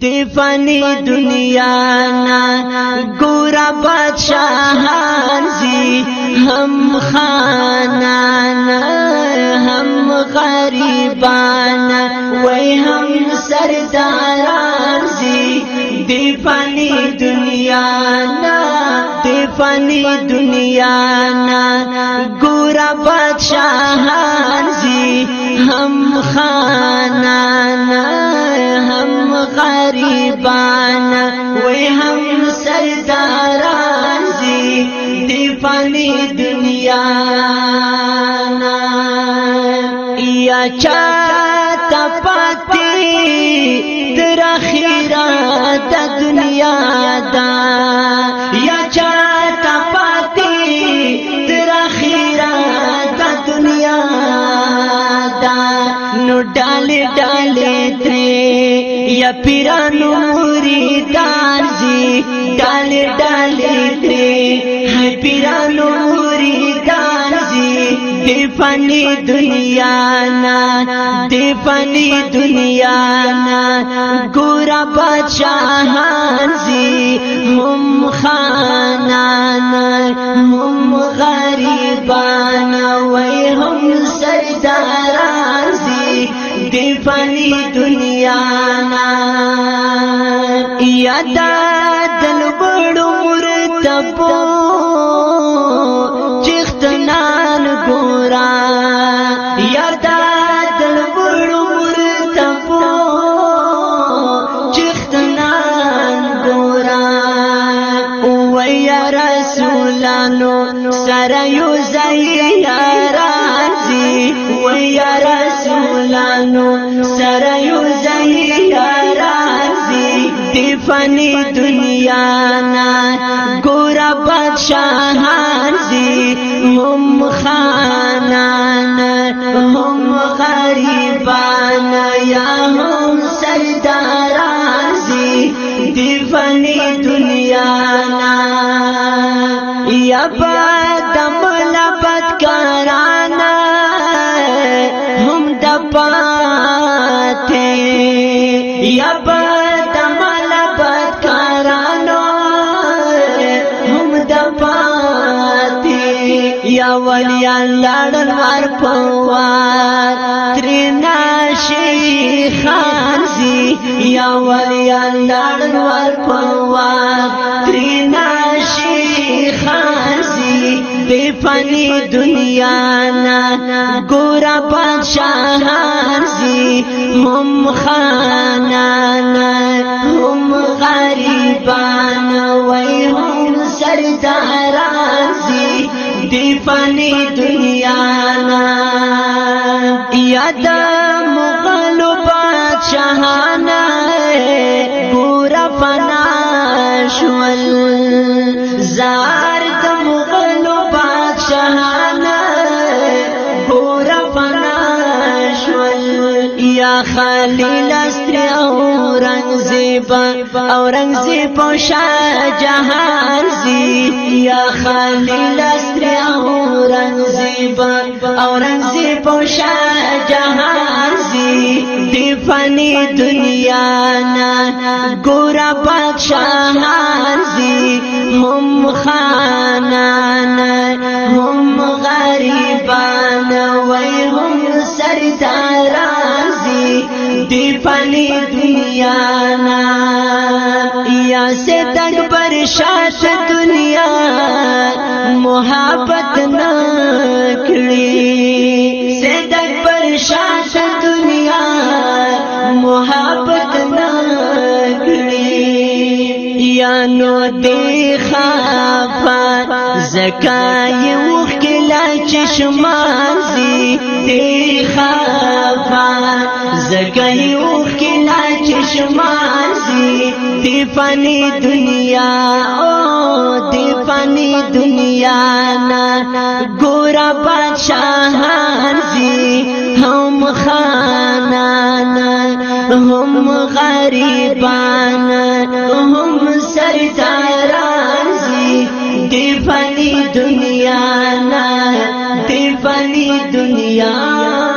دی فانی دنیا نا گورا بادشاہان زی هم خانان هم غریبان وی هم سرداران زی دی فانی دنیا نا دی فانی دنیا نا گورا بادشاہان زی هم خانان دیپان وی هم سرداران زی دیپانی دنیا یا چا تپتی در اخیرات دنیا دا یا چا تپتی در اخیرات دنیا دا نو ڈالی ڈالی تری یا پیرانو مریدان زی ڈال ڈال دی ہے پیرانو مریدان زی دی فنی دنیا نا دی فنی دنیا نا گورا بادشاہان زی هم خانان هم غریبان وی هم سجداران زی دی فانی دنیا نا یادا دلبړو مرتبو چختنان ګورا یادا دلبړو مرتبو چختنان ګورا او یا رسولانو سره یو ځای یارا علی و یا رسولانو سر یو زهی رازی دی فنی دنیا نا گورا بدشاہان زی هم خانان هم غریبان یا هم سرداران زی دی فنی دنیا نا یا با دملا بدکارانا یا بد مال بد کارانو هم د پاتې یا ولیان لړن ور پوار ترنا شیخان زی یا ولیان لړن ور پوار ترنا فنی دنیا نا گورا بادشاہان زی هم نا هم غریبان وی هم سردار زی دی فنی دنیا نا یادا مغل نا گورا فنا شول زار دمو یا خلیل استر اورنگزیب اورنگزیب شاه جهان زی یا خلیل استر اورنگزیب اورنگزیب شاه جهان زی دی فانی دنیا نا ګور بادشاہان زی هم خانان هم غریبان وای هم سردار پلی دنیا نا یا سے تک پر شاشک دنیا محبت کڑی سے تک پر شاشک دنیا محبت کڑی یا نو دیکھا پا کے کلا چشمازي دی خفا زګي او کلا چشمازي دی فانی دنیا او دی فانی دنیا نا ګور بادشاہان زی هم خانان هم غریبان هم سردار اے دنیا نا اے فانی دنیا